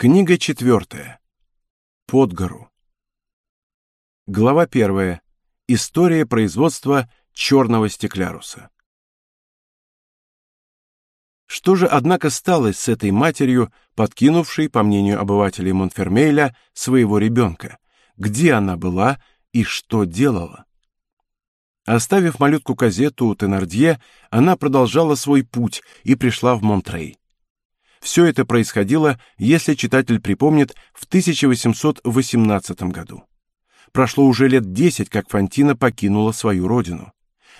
Книга четвертая. Под гору. Глава первая. История производства черного стекляруса. Что же, однако, стало с этой матерью, подкинувшей, по мнению обывателей Монфермейля, своего ребенка? Где она была и что делала? Оставив малютку Казету у Тенардье, она продолжала свой путь и пришла в Монтрей. Все это происходило, если читатель припомнит, в 1818 году. Прошло уже лет десять, как Фантина покинула свою родину.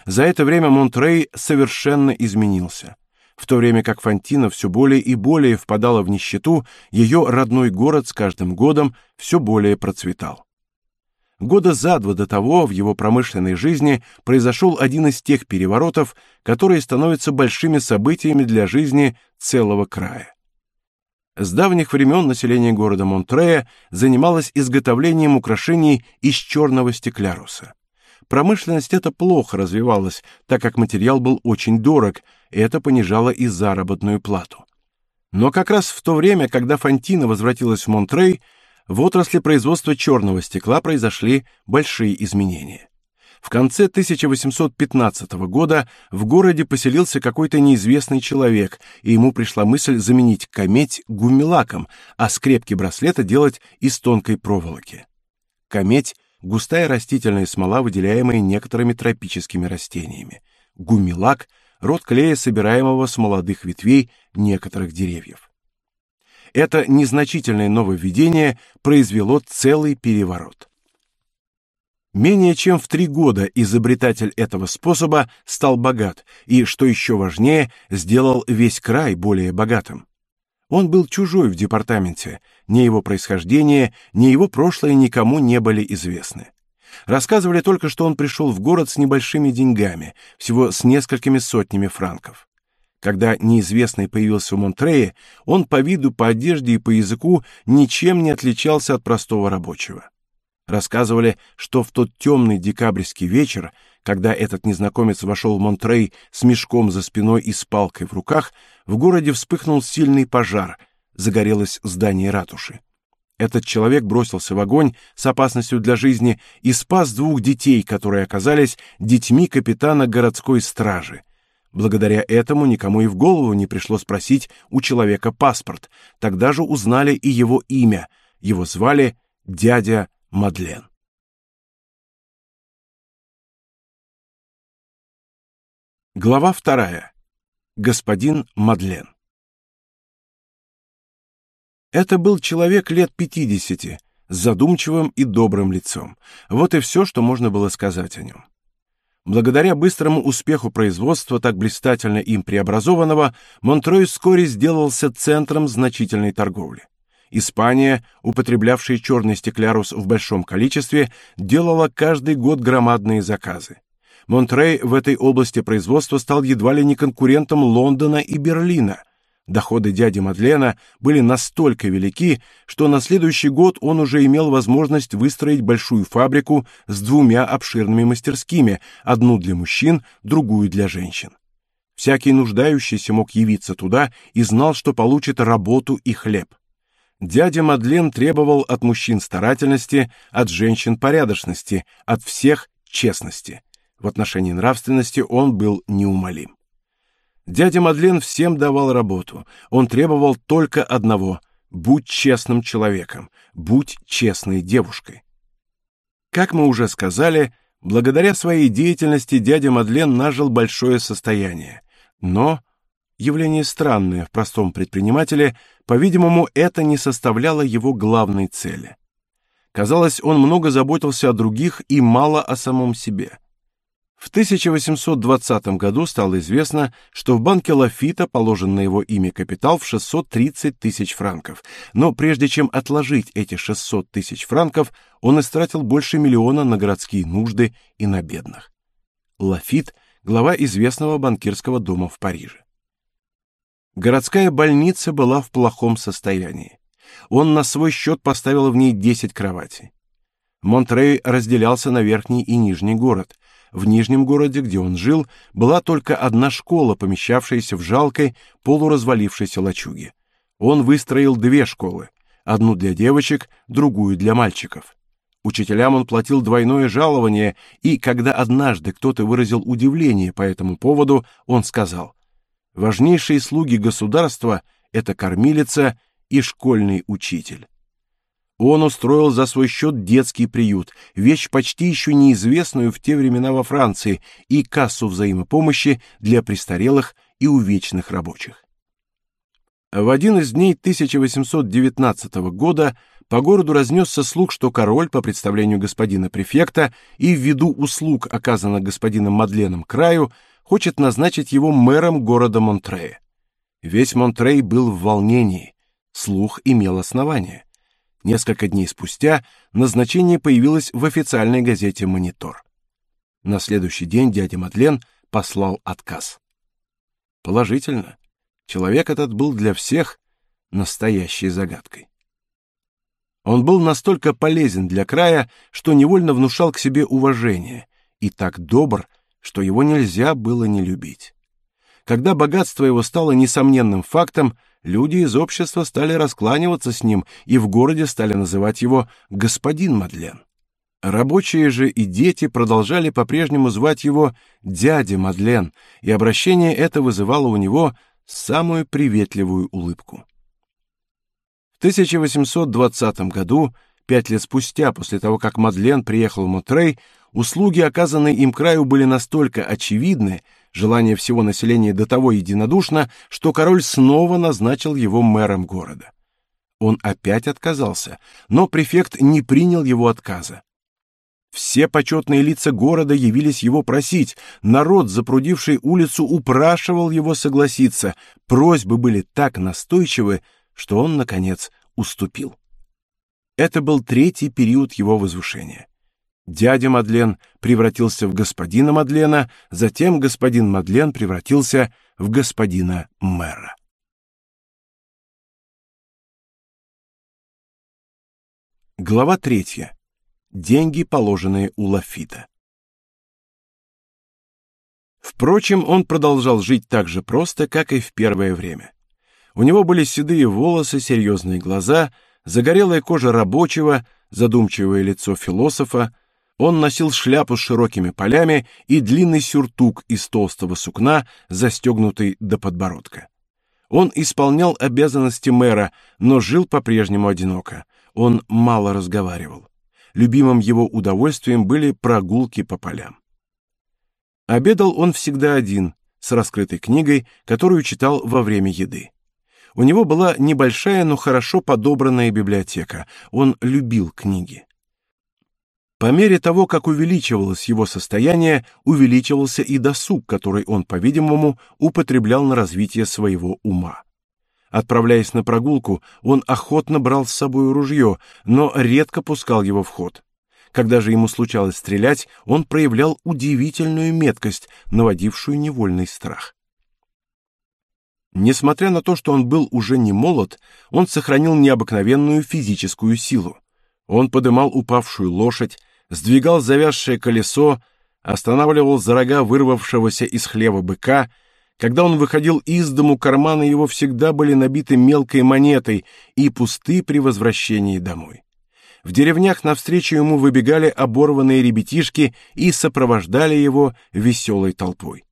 За это время Монтрей совершенно изменился. В то время как Фантина все более и более впадала в нищету, ее родной город с каждым годом все более процветал. Года за два до того в его промышленной жизни произошел один из тех переворотов, которые становятся большими событиями для жизни целого края. С давних времен население города Монтрея занималось изготовлением украшений из черного стекляруса. Промышленность эта плохо развивалась, так как материал был очень дорог, и это понижало и заработную плату. Но как раз в то время, когда Фантина возвратилась в Монтрей, в отрасли производства черного стекла произошли большие изменения. В конце 1815 года в городе поселился какой-то неизвестный человек, и ему пришла мысль заменить камедь гумилаком, а скрепки браслета делать из тонкой проволоки. Камедь — густая растительная смола, выделяемая некоторыми тропическими растениями. Гумилак — род клея, собираемого с молодых ветвей некоторых деревьев это незначительное нововведение произвело целый переворот. Менее чем в три года изобретатель этого способа стал богат и, что еще важнее, сделал весь край более богатым. Он был чужой в департаменте, ни его происхождение, ни его прошлое никому не были известны. Рассказывали только, что он пришел в город с небольшими деньгами, всего с несколькими сотнями франков. Когда неизвестный появился в Монтрее, он по виду, по одежде и по языку ничем не отличался от простого рабочего. Рассказывали, что в тот темный декабрьский вечер, когда этот незнакомец вошел в Монтрей с мешком за спиной и с палкой в руках, в городе вспыхнул сильный пожар, загорелось здание ратуши. Этот человек бросился в огонь с опасностью для жизни и спас двух детей, которые оказались детьми капитана городской стражи. Благодаря этому никому и в голову не пришло спросить у человека паспорт. Тогда же узнали и его имя. Его звали дядя Мадлен. Глава вторая. Господин Мадлен. Это был человек лет пятидесяти, с задумчивым и добрым лицом. Вот и все, что можно было сказать о нем. Благодаря быстрому успеху производства, так блистательно им преобразованного, Монтрой вскоре сделался центром значительной торговли. Испания, употреблявшая черный стеклярус в большом количестве, делала каждый год громадные заказы. Монтрей в этой области производства стал едва ли не конкурентом Лондона и Берлина – Доходы дяди Мадлена были настолько велики, что на следующий год он уже имел возможность выстроить большую фабрику с двумя обширными мастерскими, одну для мужчин, другую для женщин. Всякий нуждающийся мог явиться туда и знал, что получит работу и хлеб. Дядя Мадлен требовал от мужчин старательности, от женщин порядочности, от всех честности. В отношении нравственности он был неумолим. Дядя Мадлен всем давал работу. Он требовал только одного — будь честным человеком, будь честной девушкой. Как мы уже сказали, благодаря своей деятельности дядя Мадлен нажил большое состояние. Но, явление странное в простом предпринимателе, по-видимому, это не составляло его главной цели. Казалось, он много заботился о других и мало о самом себе. В 1820 году стало известно, что в банке Лафита положен на его имя капитал в 630 тысяч франков, но прежде чем отложить эти 600 тысяч франков, он истратил больше миллиона на городские нужды и на бедных. Лафит – глава известного банкирского дома в Париже. Городская больница была в плохом состоянии. Он на свой счет поставил в ней 10 кроватей. Монтрей разделялся на верхний и нижний город – в Нижнем городе, где он жил, была только одна школа, помещавшаяся в жалкой, полуразвалившейся лачуге. Он выстроил две школы. одну для девочек, другую для мальчиков. Учителям он платил двойное жалование, и когда однажды кто-то выразил удивление по этому поводу, он сказал: "Важнейшие слуги государства это кормилица и школьный учитель". Он устроил за свой счет детский приют, вещь почти еще неизвестную в те времена во Франции, и кассу взаимопомощи для престарелых и увечных рабочих. В один из дней 1819 года по городу разнесся слух, что король, по представлению господина префекта и ввиду услуг, оказанных господином Мадленом краю, хочет назначить его мэром города Монтрея. Весь Монтрей был в волнении. Слух имел основание. Несколько дней спустя назначение появилось в официальной газете «Монитор». На следующий день дядя Мадлен послал отказ. Положительно, человек этот был для всех настоящей загадкой. Он был настолько полезен для края, что невольно внушал к себе уважение, и так добр, что его нельзя было не любить. Когда богатство его стало несомненным фактом, люди из общества стали раскланиваться с ним и в городе стали называть его господин Мадлен. Рабочие же и дети продолжали по-прежнему звать его дядя Мадлен, и обращение это вызывало у него самую приветливую улыбку. В 1820 году, пять лет спустя после того, как Мадлен приехал в Монтрей, услуги, оказанные им краю, были настолько очевидны, желание всего населения до того единодушно, что король снова назначил его мэром города. Он опять отказался, но префект не принял его отказа. Все почетные лица города явились его просить. Народ, запрудивший улицу, упрашивал его согласиться. Просьбы были так настойчивы, что он наконец уступил. Это был третий период его возвышения. Дядя Мадлен превратился в господина Мадлена, затем господин Мадлен превратился в господина мэра. Глава третья. Деньги, положенные у Лафита. Впрочем, он продолжал жить так же просто, как и в первое время. У него были седые волосы, серьезные глаза, загорелая кожа рабочего, задумчивое лицо философа, он носил шляпу с широкими полями и длинный сюртук из толстого сукна, застегнутый до подбородка. Он исполнял обязанности мэра, но жил по-прежнему одиноко. Он мало разговаривал. Любимым его удовольствием были прогулки по полям. Обедал он всегда один, с раскрытой книгой, которую читал во время еды. У него была небольшая, но хорошо подобранная библиотека. Он любил книги. По мере того, как увеличивалось его состояние, увеличивался и досуг, который он, по-видимому, употреблял на развитие своего ума. Отправляясь на прогулку, он охотно брал с собой ружье, но редко пускал его в ход. Когда же ему случалось стрелять, он проявлял удивительную меткость, наводившую невольный страх. Несмотря на то, что он был уже не молод, он сохранил необыкновенную физическую силу. Он подымал упавшую лошадь, сдвигал завязшее колесо, останавливал за рога вырвавшегося из хлева быка. Когда он выходил из дому, карманы его всегда были набиты мелкой монетой и пусты при возвращении домой. В деревнях навстречу ему выбегали оборванные ребятишки и сопровождали его веселой толпой.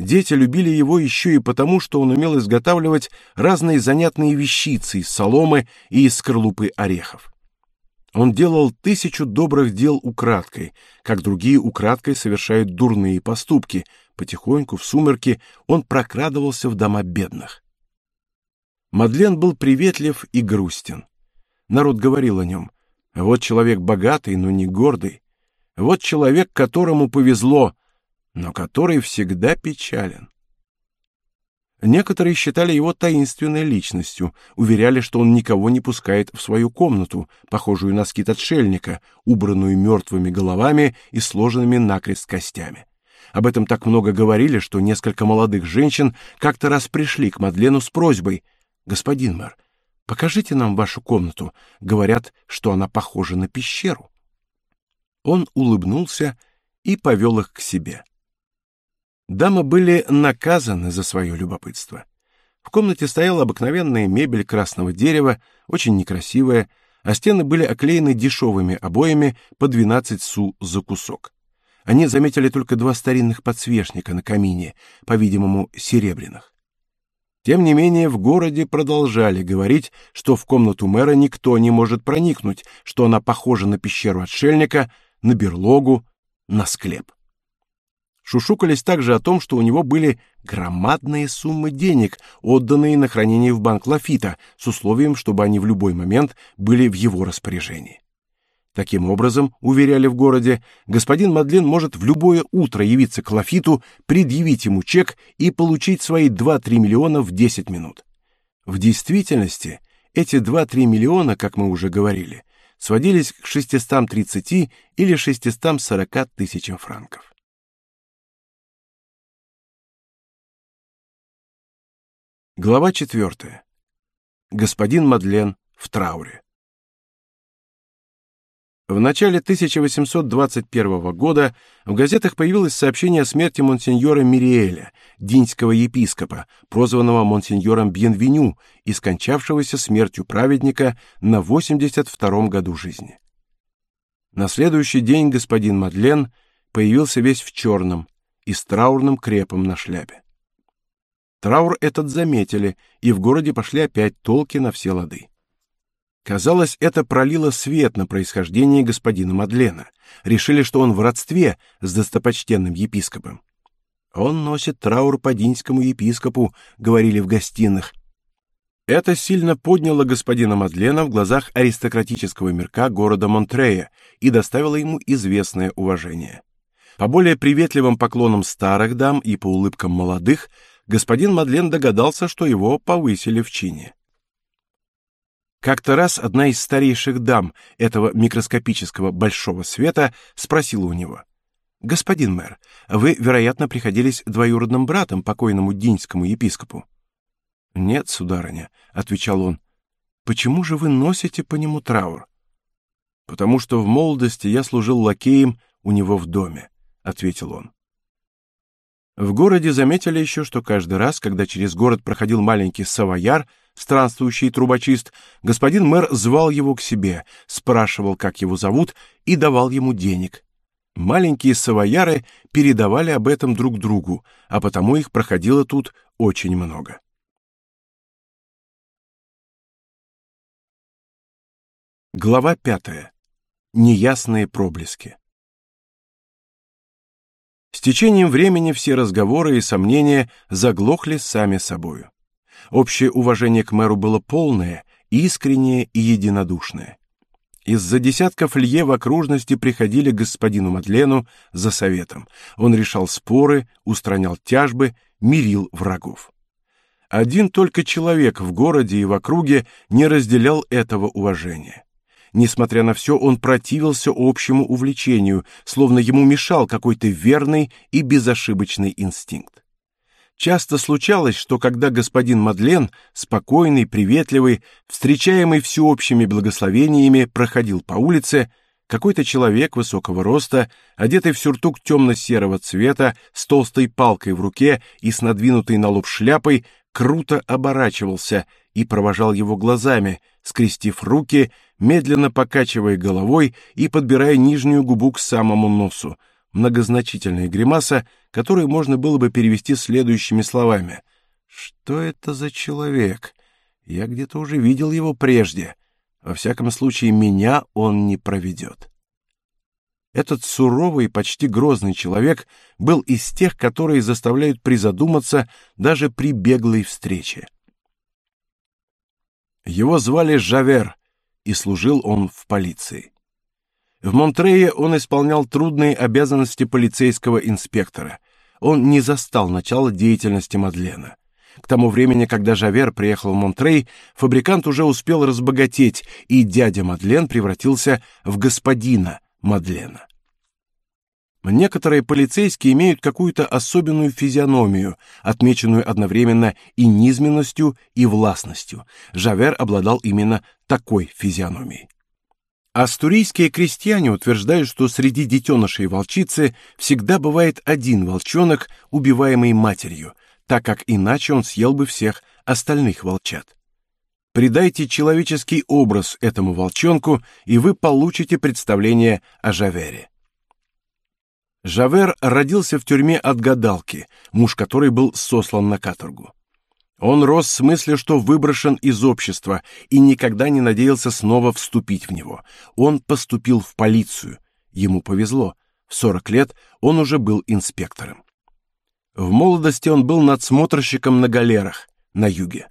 Дети любили его еще и потому, что он умел изготавливать разные занятные вещицы из соломы и из скорлупы орехов. Он делал тысячу добрых дел украдкой, как другие украдкой совершают дурные поступки. Потихоньку в сумерки он прокрадывался в дома бедных. Мадлен был приветлив и грустен. Народ говорил о нем: вот человек богатый, но не гордый. Вот человек, которому повезло, но который всегда печален. Некоторые считали его таинственной личностью, уверяли, что он никого не пускает в свою комнату, похожую на скит отшельника, убранную мертвыми головами и сложенными накрест костями. Об этом так много говорили, что несколько молодых женщин как-то раз пришли к Мадлену с просьбой: "Господин мэр, покажите нам вашу комнату. Говорят, что она похожа на пещеру". Он улыбнулся и повел их к себе. Дамы были наказаны за свое любопытство. В комнате стояла обыкновенная мебель красного дерева, очень некрасивая, а стены были оклеены дешевыми обоями по 12 су за кусок. Они заметили только два старинных подсвечника на камине, по-видимому, серебряных. Тем не менее, в городе продолжали говорить, что в комнату мэра никто не может проникнуть, что она похожа на пещеру отшельника, на берлогу, на склеп. Шушукались также о том, что у него были громадные суммы денег, отданные на хранение в банк Лафита, с условием, чтобы они в любой момент были в его распоряжении. Таким образом, уверяли в городе, господин Мадлен может в любое утро явиться к Лафиту, предъявить ему чек и получить свои 2-3 миллиона в 10 минут. В действительности, эти 2-3 миллиона, как мы уже говорили, сводились к 630 или 640 тысячам франков. Глава 4. Господин Мадлен в трауре. В начале 1821 года в газетах появилось сообщение о смерти монсеньора Мириэля, динского епископа, прозванного монсеньором Бьенвеню и скончавшегося смертью праведника на 82 году жизни. На следующий день господин Мадлен появился весь в черном и с траурным крепом на шляпе. Траур этот заметили, и в городе пошли опять толки на все лады. Казалось, это пролило свет на происхождение господина Мадлена. Решили, что он в родстве с достопочтенным епископом. Он носит траур по динскому епископу, говорили в гостиных. Это сильно подняло господина Мадлена в глазах аристократического мирка города Монтрея и доставило ему известное уважение. По более приветливым поклонам старых дам и по улыбкам молодых господин Мадлен догадался, что его повысили в чине. Как-то раз одна из старейших дам этого микроскопического большого света спросила у него: "Господин мэр, вы, вероятно, приходились двоюродным братом покойному динскому епископу?" "Нет, сударыня", отвечал он. "Почему же вы носите по нему траур?" "Потому что в молодости я служил лакеем у него в доме", ответил он. В городе заметили еще, что каждый раз, когда через город проходил маленький савояр, странствующий трубочист, господин мэр звал его к себе, спрашивал, как его зовут, и давал ему денег. Маленькие савояры передавали об этом друг другу, а потому их проходило тут очень много. Глава пятая. Неясные проблески. С течением времени все разговоры и сомнения заглохли сами собою. Общее уважение к мэру было полное, искреннее и единодушное. Из-за десятков лье в окружности приходили к господину Матлену за советом. Он решал споры, устранял тяжбы, мирил врагов. Один только человек в городе и в округе не разделял этого уважения. Несмотря на все, он противился общему увлечению, словно ему мешал какой-то верный и безошибочный инстинкт. Часто случалось, что когда господин Мадлен, спокойный, приветливый, встречаемый всеобщими благословениями, проходил по улице, какой-то человек высокого роста, одетый в сюртук темно-серого цвета, с толстой палкой в руке и с надвинутой на лоб шляпой, круто оборачивался и провожал его глазами, скрестив руки, медленно покачивая головой и подбирая нижнюю губу к самому носу. Многозначительная гримаса, которую можно было бы перевести следующими словами: "Что это за человек? Я где-то уже видел его прежде. Во всяком случае, меня он не проведет». Этот суровый, почти грозный человек был из тех, которые заставляют призадуматься даже при беглой встрече. Его звали Жавер, и служил он в полиции. В Монтрее он исполнял трудные обязанности полицейского инспектора. Он не застал начала деятельности Мадлена. К тому времени, когда Жавер приехал в Монтрей, фабрикант уже успел разбогатеть, и дядя Мадлен превратился в господина Мадлена. Некоторые полицейские имеют какую-то особенную физиономию, отмеченную одновременно и низменностью, и властностью. Жавер обладал именно такой физиономией. Астурийские крестьяне утверждают, что среди детенышей волчицы всегда бывает один волчонок, убиваемый матерью, так как иначе он съел бы всех остальных волчат. Придайте человеческий образ этому волчонку, и вы получите представление о Жавере. Жавер родился в тюрьме от гадалки, муж которой был сослан на каторгу. Он рос с мыслью, что выброшен из общества и никогда не надеялся снова вступить в него. Он поступил в полицию. Ему повезло. В 40 лет он уже был инспектором. В молодости он был надсмотрщиком на галерах на юге.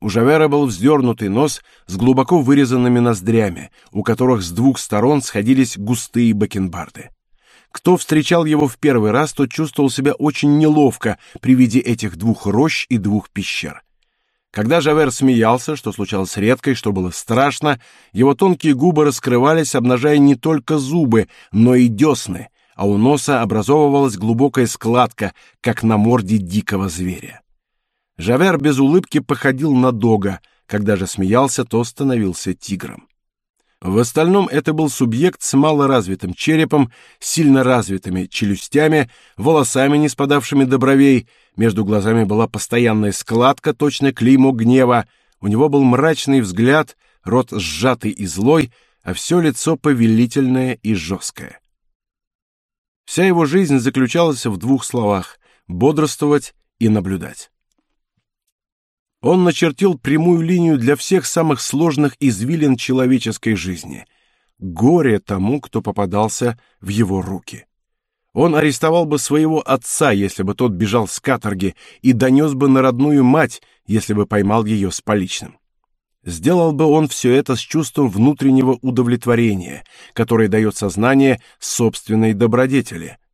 У Жавера был вздернутый нос с глубоко вырезанными ноздрями, у которых с двух сторон сходились густые бакенбарды. Кто встречал его в первый раз, тот чувствовал себя очень неловко при виде этих двух рощ и двух пещер. Когда Жавер смеялся, что случалось редко и что было страшно, его тонкие губы раскрывались, обнажая не только зубы, но и десны, а у носа образовывалась глубокая складка, как на морде дикого зверя. Жавер без улыбки походил на дога, когда же смеялся, то становился тигром. В остальном это был субъект с малоразвитым черепом, сильно развитыми челюстями, волосами, не спадавшими до бровей, между глазами была постоянная складка, точно клеймо гнева, у него был мрачный взгляд, рот сжатый и злой, а все лицо повелительное и жесткое. Вся его жизнь заключалась в двух словах — бодрствовать и наблюдать. Он начертил прямую линию для всех самых сложных извилин человеческой жизни. Горе тому, кто попадался в его руки. Он арестовал бы своего отца, если бы тот бежал с каторги, и донес бы на родную мать, если бы поймал ее с поличным. Сделал бы он все это с чувством внутреннего удовлетворения, которое дает сознание собственной добродетели —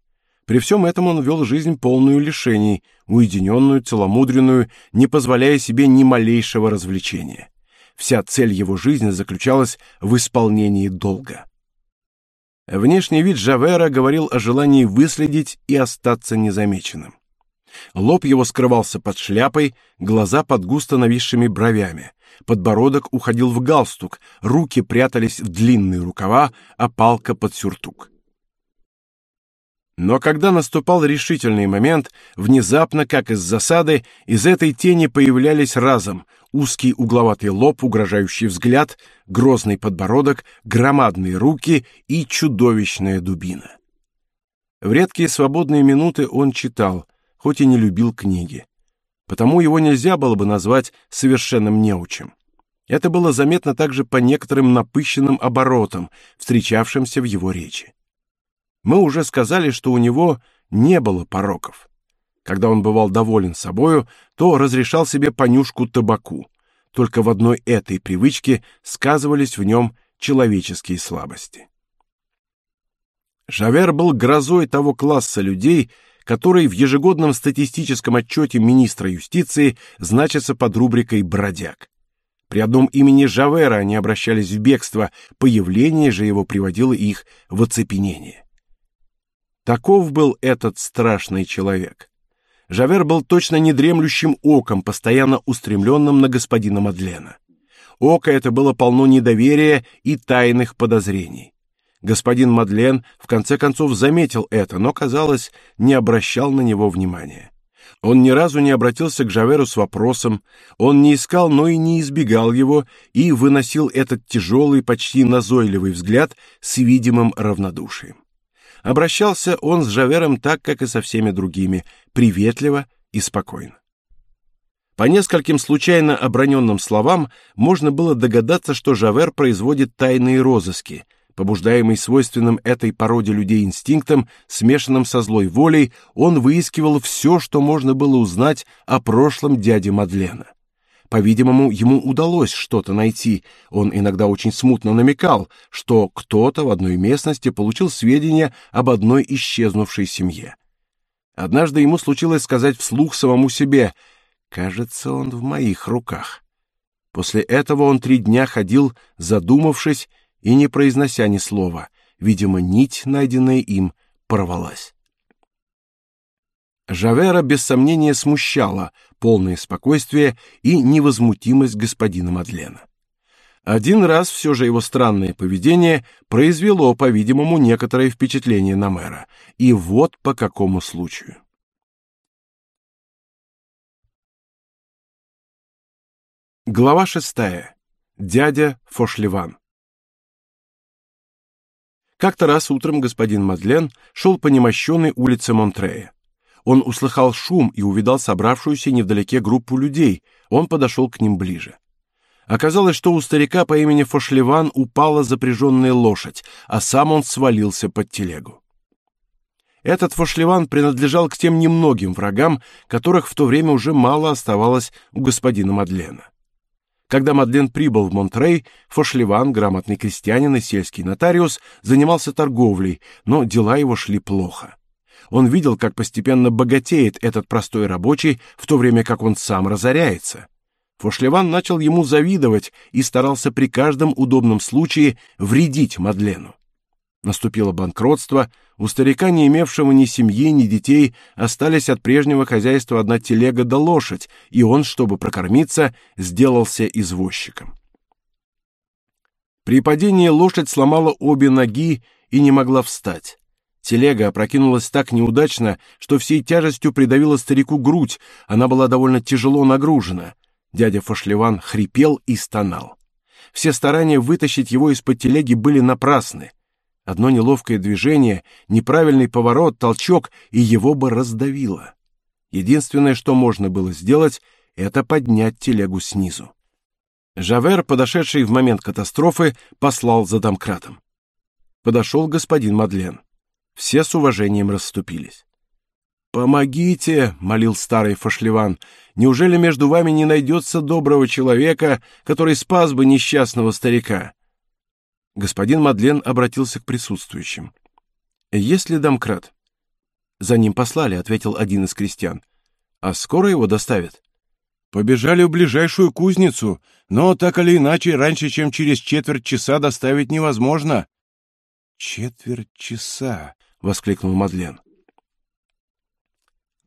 при всем этом он вел жизнь полную лишений, уединенную, целомудренную, не позволяя себе ни малейшего развлечения. Вся цель его жизни заключалась в исполнении долга. Внешний вид Жавера говорил о желании выследить и остаться незамеченным. Лоб его скрывался под шляпой, глаза под густо нависшими бровями, подбородок уходил в галстук, руки прятались в длинные рукава, а палка под сюртук. Но когда наступал решительный момент, внезапно, как из засады, из этой тени появлялись разом узкий угловатый лоб, угрожающий взгляд, грозный подбородок, громадные руки и чудовищная дубина. В редкие свободные минуты он читал, хоть и не любил книги. Потому его нельзя было бы назвать совершенным неучем. Это было заметно также по некоторым напыщенным оборотам, встречавшимся в его речи. Мы уже сказали, что у него не было пороков. Когда он бывал доволен собою, то разрешал себе понюшку табаку. Только в одной этой привычке сказывались в нем человеческие слабости. Жавер был грозой того класса людей, который в ежегодном статистическом отчете министра юстиции значится под рубрикой «бродяг». При одном имени Жавера они обращались в бегство, появление же его приводило их в оцепенение. Таков был этот страшный человек. Жавер был точно недремлющим оком, постоянно устремленным на господина Мадлена. Око это было полно недоверия и тайных подозрений. Господин Мадлен в конце концов заметил это, но, казалось, не обращал на него внимания. Он ни разу не обратился к Жаверу с вопросом, он не искал, но и не избегал его и выносил этот тяжелый, почти назойливый взгляд с видимым равнодушием. Обращался он с Жавером так, как и со всеми другими, приветливо и спокойно. По нескольким случайно оброненным словам можно было догадаться, что Жавер производит тайные розыски, побуждаемый свойственным этой породе людей инстинктом, смешанным со злой волей, он выискивал все, что можно было узнать о прошлом дяди Мадлена. По-видимому, ему удалось что-то найти. Он иногда очень смутно намекал, что кто-то в одной местности получил сведения об одной исчезнувшей семье. Однажды ему случилось сказать вслух самому себе: "Кажется, он в моих руках". После этого он три дня ходил, задумавшись и не произнося ни слова. Видимо, нить, найденная им, порвалась. Жавера без сомнения смущало полное спокойствие и невозмутимость господина Мадлена. Один раз все же его странное поведение произвело, по-видимому, некоторое впечатление на мэра. И вот по какому случаю. Глава шестая. Дядя Фошлеван. Как-то раз утром господин Мадлен шел по немощенной улице Монтрея. Он услыхал шум и увидал собравшуюся невдалеке группу людей. Он подошел к ним ближе. Оказалось, что у старика по имени Фошлеван упала запряженная лошадь, а сам он свалился под телегу. Этот Фошлеван принадлежал к тем немногим врагам, которых в то время уже мало оставалось у господина Мадлена. Когда Мадлен прибыл в Монтрей, Фошлеван, грамотный крестьянин и сельский нотариус, занимался торговлей, но дела его шли плохо. Он видел, как постепенно богатеет этот простой рабочий, в то время как он сам разоряется. Фошлеван начал ему завидовать и старался при каждом удобном случае вредить Мадлену. Наступило банкротство, у старика, не имевшего ни семьи, ни детей, остались от прежнего хозяйства одна телега да лошадь, и он, чтобы прокормиться, сделался извозчиком. При падении лошадь сломала обе ноги и не могла встать. Телега опрокинулась так неудачно, что всей тяжестью придавила старику грудь, она была довольно тяжело нагружена. Дядя Фошлеван хрипел и стонал. Все старания вытащить его из-под телеги были напрасны. Одно неловкое движение, неправильный поворот, толчок, и его бы раздавило. Единственное, что можно было сделать, это поднять телегу снизу. Жавер, подошедший в момент катастрофы, послал за домкратом. Подошел господин Мадлен. Все с уважением расступились. «Помогите!» — молил старый Фашлеван. «Неужели между вами не найдется доброго человека, который спас бы несчастного старика?» Господин Мадлен обратился к присутствующим. «Есть ли домкрат?» «За ним послали», — ответил один из крестьян. «А скоро его доставят?» «Побежали в ближайшую кузницу, но так или иначе раньше, чем через четверть часа доставить невозможно». «Четверть часа!» — воскликнул Мадлен.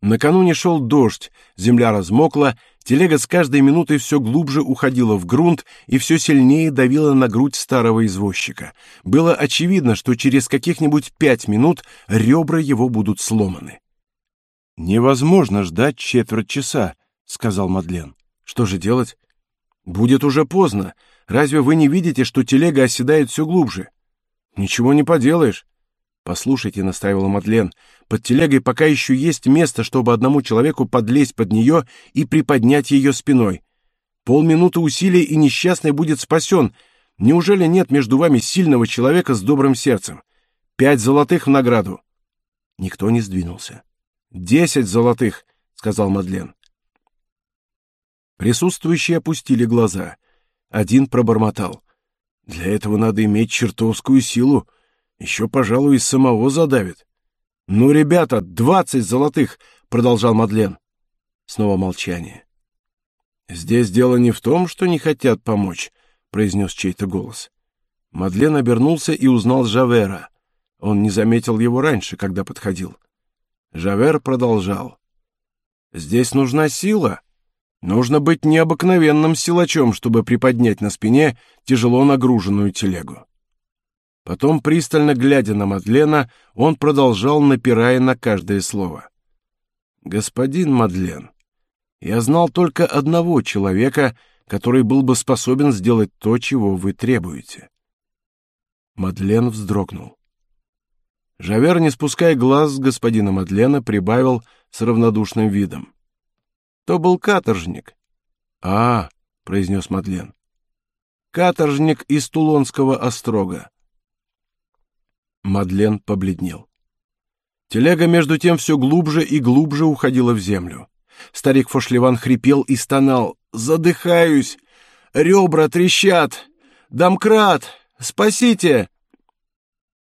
Накануне шел дождь, земля размокла, телега с каждой минутой все глубже уходила в грунт и все сильнее давила на грудь старого извозчика. Было очевидно, что через каких-нибудь пять минут ребра его будут сломаны. «Невозможно ждать четверть часа», — сказал Мадлен. «Что же делать?» «Будет уже поздно. Разве вы не видите, что телега оседает все глубже?» «Ничего не поделаешь. «Послушайте», — настаивала Мадлен, — «под телегой пока еще есть место, чтобы одному человеку подлезть под нее и приподнять ее спиной. Полминуты усилий, и несчастный будет спасен. Неужели нет между вами сильного человека с добрым сердцем? Пять золотых в награду». Никто не сдвинулся. «Десять золотых», — сказал Мадлен. Присутствующие опустили глаза. Один пробормотал. «Для этого надо иметь чертовскую силу». Еще, пожалуй, и самого задавит. «Ну, ребята, двадцать золотых!» — продолжал Мадлен. Снова молчание. «Здесь дело не в том, что не хотят помочь», — произнес чей-то голос. Мадлен обернулся и узнал Жавера. Он не заметил его раньше, когда подходил. Жавер продолжал. «Здесь нужна сила. Нужно быть необыкновенным силачом, чтобы приподнять на спине тяжело нагруженную телегу. Потом, пристально глядя на Мадлена, он продолжал, напирая на каждое слово. «Господин Мадлен, я знал только одного человека, который был бы способен сделать то, чего вы требуете». Мадлен вздрогнул. Жавер, не спуская глаз с господина Мадлена, прибавил с равнодушным видом. «То был каторжник». «А, — произнес Мадлен, — каторжник из Тулонского острога. Мадлен побледнел. Телега между тем все глубже и глубже уходила в землю. Старик Фошлеван хрипел и стонал. «Задыхаюсь! Ребра трещат! Домкрат! Спасите!»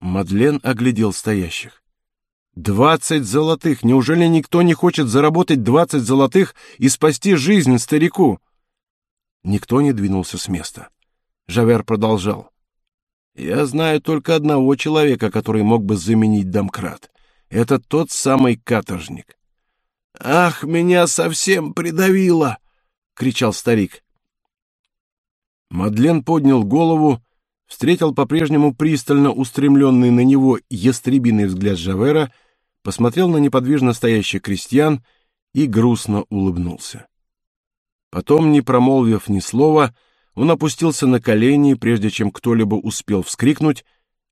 Мадлен оглядел стоящих. «Двадцать золотых! Неужели никто не хочет заработать двадцать золотых и спасти жизнь старику?» Никто не двинулся с места. Жавер продолжал. Я знаю только одного человека, который мог бы заменить домкрат. Это тот самый каторжник. «Ах, меня совсем придавило!» — кричал старик. Мадлен поднял голову, встретил по-прежнему пристально устремленный на него ястребиный взгляд Жавера, посмотрел на неподвижно стоящих крестьян и грустно улыбнулся. Потом, не промолвив ни слова, он опустился на колени, прежде чем кто-либо успел вскрикнуть,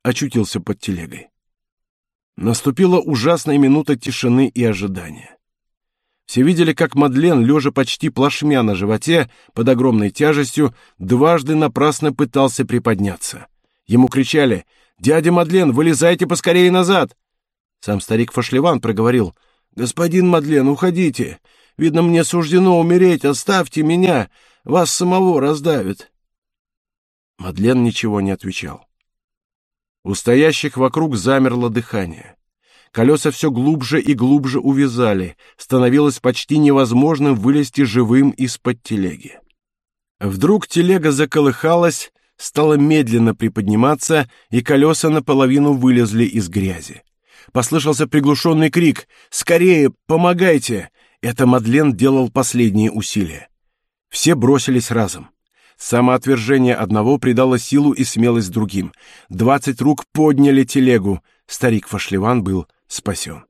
очутился под телегой. Наступила ужасная минута тишины и ожидания. Все видели, как Мадлен, лежа почти плашмя на животе, под огромной тяжестью, дважды напрасно пытался приподняться. Ему кричали «Дядя Мадлен, вылезайте поскорее назад!» Сам старик Фашлеван проговорил «Господин Мадлен, уходите! Видно, мне суждено умереть, оставьте меня! Вас самого раздавит!» Мадлен ничего не отвечал. У стоящих вокруг замерло дыхание. Колеса все глубже и глубже увязали, становилось почти невозможным вылезти живым из-под телеги. Вдруг телега заколыхалась, стала медленно приподниматься, и колеса наполовину вылезли из грязи. Послышался приглушенный крик «Скорее, помогайте!» Это Мадлен делал последние усилия. Все бросились разом. Самоотвержение одного придало силу и смелость другим. Двадцать рук подняли телегу. Старик Фашливан был спасен.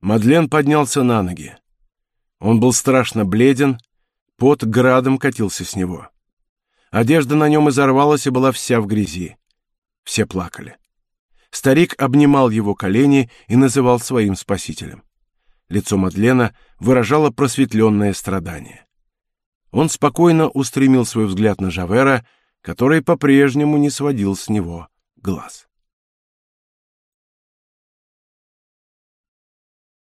Мадлен поднялся на ноги. Он был страшно бледен, пот градом катился с него. Одежда на нем изорвалась и была вся в грязи. Все плакали. Старик обнимал его колени и называл своим спасителем. Лицо Мадлена выражало просветленное страдание. Он спокойно устремил свой взгляд на Жавера, который по-прежнему не сводил с него глаз.